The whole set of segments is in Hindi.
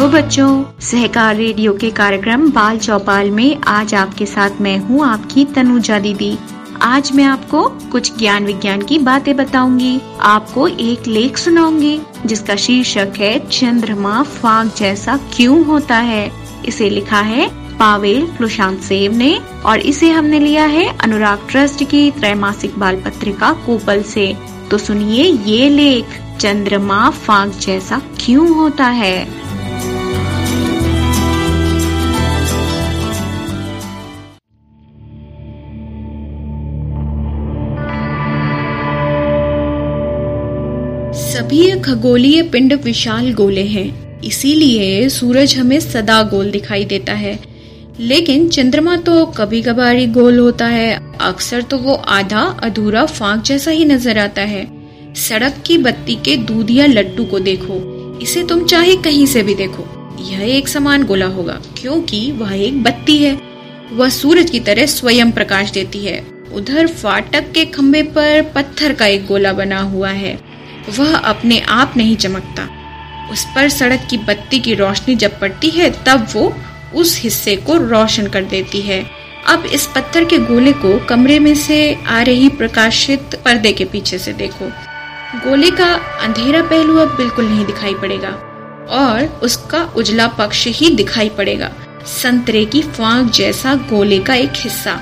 हेलो बच्चों, सहकार रेडियो के कार्यक्रम बाल चौपाल में आज आपके साथ मैं हूँ आपकी तनुजा दीदी। आज मैं आपको कुछ ज्ञान विज्ञान की बातें बताऊँगी। आपको एक लेख सुनाऊँगी, जिसका शीर्षक है, चंद्रमा फाग जैसा क्यों होता है? इसे लिखा है पावेल प्रशांत सेव ने, और इसे हमने लिया है अनुराग ट्रस्ट की त्रैमासिक बाल पत्रिका कोपल से। तो सुनिए ये लेख, चंद्रमा फाग जैसा क्यों होता है? सभी खगोलीय पिंड विशाल गोले हैं। इसीलिए सूरज हमें सदा गोल दिखाई देता है। लेकिन चंद्रमा तो कभी कभार ही गोल होता है। अक्सर तो वो आधा, अधूरा फाक जैसा ही नज़र आता है। सड़क की बत्ती के दूध या लड्डू को देखो। इसे तुम चाहे कहीं से भी देखो। यह एक समान गोला होगा, क्योंकि वह एक बत्ती है। वह सूरज की तरह स्वयं प्रकाश देती है। उधर फाटक के खंभे पर पत्थर का एक गोला बना हुआ है। वह अपने आप नहीं चमकता। उस पर सड़क की बत्ती की रोशनी जब पड़ती है, तब वो उस हिस्से को रोशन कर देती है। अब इस पत्थर के गोले को कमरे में से आ रही प्रकाशित पर्दे के पीछे से देखो। गोले का अंधेरा पहलू अब बिल्कुल नहीं दिखाई पड़ेगा, और उसका उजला पक्ष ही दिखाई पड़ेगा। संतरे की फांक जैसा गोले का एक हिस्सा।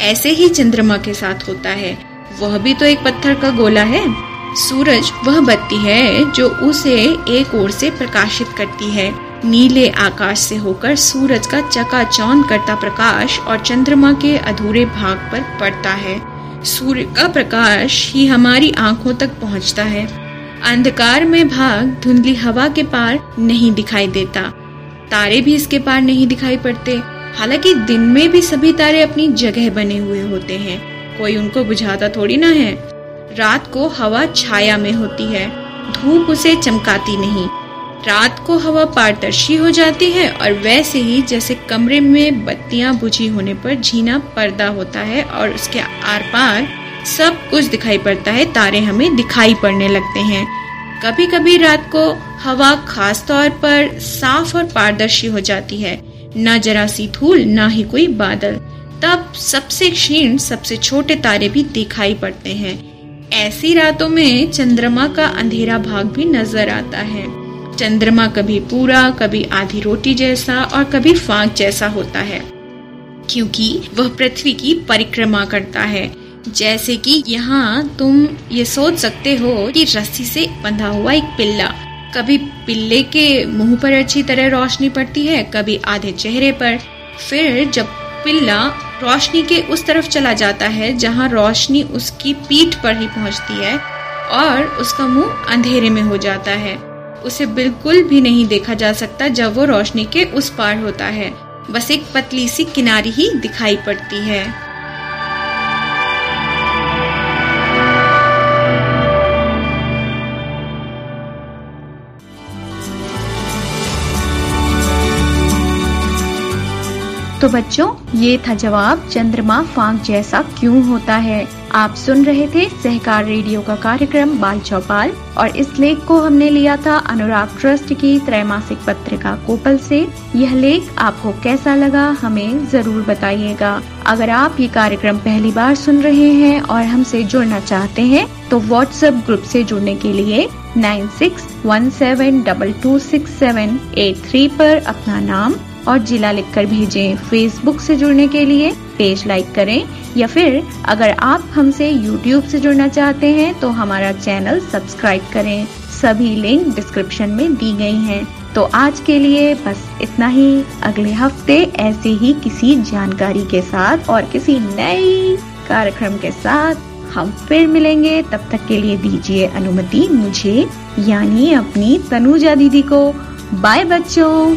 ऐसे ही चंद्रमा के साथ होता है। वह भी तो एक पत्थर का गोला है। सूरज वह बत्ती है जो उसे एक ओर से प्रकाशित करती है। नीले आकाश से होकर सूरज का चकाचौंध करता प्रकाश और चंद्रमा के अधूरे भाग पर पड़ता है। सूर्य का प्रकाश ही हमारी आँखों तक पहुँचता है। अंधकार में भाग धुंधली हवा के पार नहीं दिखाई देता। तारे भी इसके पार नहीं दिखाई पड़ते। हालाँकि दिन में भी सभी तारे अपनी जगह बने हुए होते हैं। कोई उनको बुझाता थोड़ी ना है। रात को हवा छाया में होती है, धूप उसे चमकाती नहीं। रात को हवा पारदर्शी हो जाती है और वैसे ही जैसे कमरे में बत्तियाँ बुझी होने पर झीना पर्दा होता है और उसके आर पार सब कुछ दिखाई पड़ता है, तारे हमें दिखाई पड़ने लगते हैं। कभी कभी रात को हवा खास तौर पर साफ़ और पारदर्शी हो जाती है, न जरा सी धूल, न ही कोई बादल। तब सबसे क्षीण, सबसे छोटे तारे भी दिखाई पड़ते हैं। ऐसी रातों में चंद्रमा का अंधेरा भाग भी नज़र आता है। चंद्रमा कभी पूरा, कभी आधी रोटी जैसा और कभी फांक जैसा होता है। क्योंकि वह पृथ्वी की परिक्रमा करता है। जैसे कि यहाँ तुम ये सोच सकते हो कि रस्सी से बंधा हुआ एक पिल्ला। कभी पिल्ले के मुँह पर अच्छी तरह रोशनी पड़ती है, कभी आधे चेहरे पर। फिर जब पिल्ला रोशनी के उस तरफ़ चला जाता है, जहाँ रोशनी उसकी पीठ पर ही पहुँचती है और उसका मुँह अंधेरे में हो जाता है। उसे बिल्कुल भी नहीं देखा जा सकता जब वो रोशनी के उस पार होता है। बस एक पतली सी किनारी ही दिखाई पड़ती है। तो बच्चों, ये था जवाब चंद्रमा फांक जैसा क्यों होता है। आप सुन रहे थे सहकार रेडियो का कार्यक्रम बाल चौपाल और इस लेख को हमने लिया था अनुराग ट्रस्ट की त्रैमासिक पत्रिका कोपल से। यह लेख आपको कैसा लगा हमें ज़रूर बताइएगा। अगर आप ये कार्यक्रम पहली बार सुन रहे हैं और हमसे जुड़ना चाहते हैं तो व्हाट्सएप ग्रुप से जुड़ने के लिए nine six one seven double two six seven eight three पर अपना नाम और जिला लिखकर भेजें फेसबुक से जुड़ने के लिए। पेज लाइक करें या फिर अगर आप हमसे यूट्यूब से जुड़ना चाहते हैं तो हमारा चैनल सब्सक्राइब करें। सभी लिंक डिस्क्रिप्शन में दी गई हैं। तो आज के लिए बस इतना ही। अगले हफ़्ते ऐसे ही किसी जानकारी के साथ और किसी नई कार्यक्रम के साथ हम फिर मिलेंगे। तब तक के लिए दीजिए अनुमति मुझे, यानी अपनी तनुजा दीदी को। बाय बच्चों।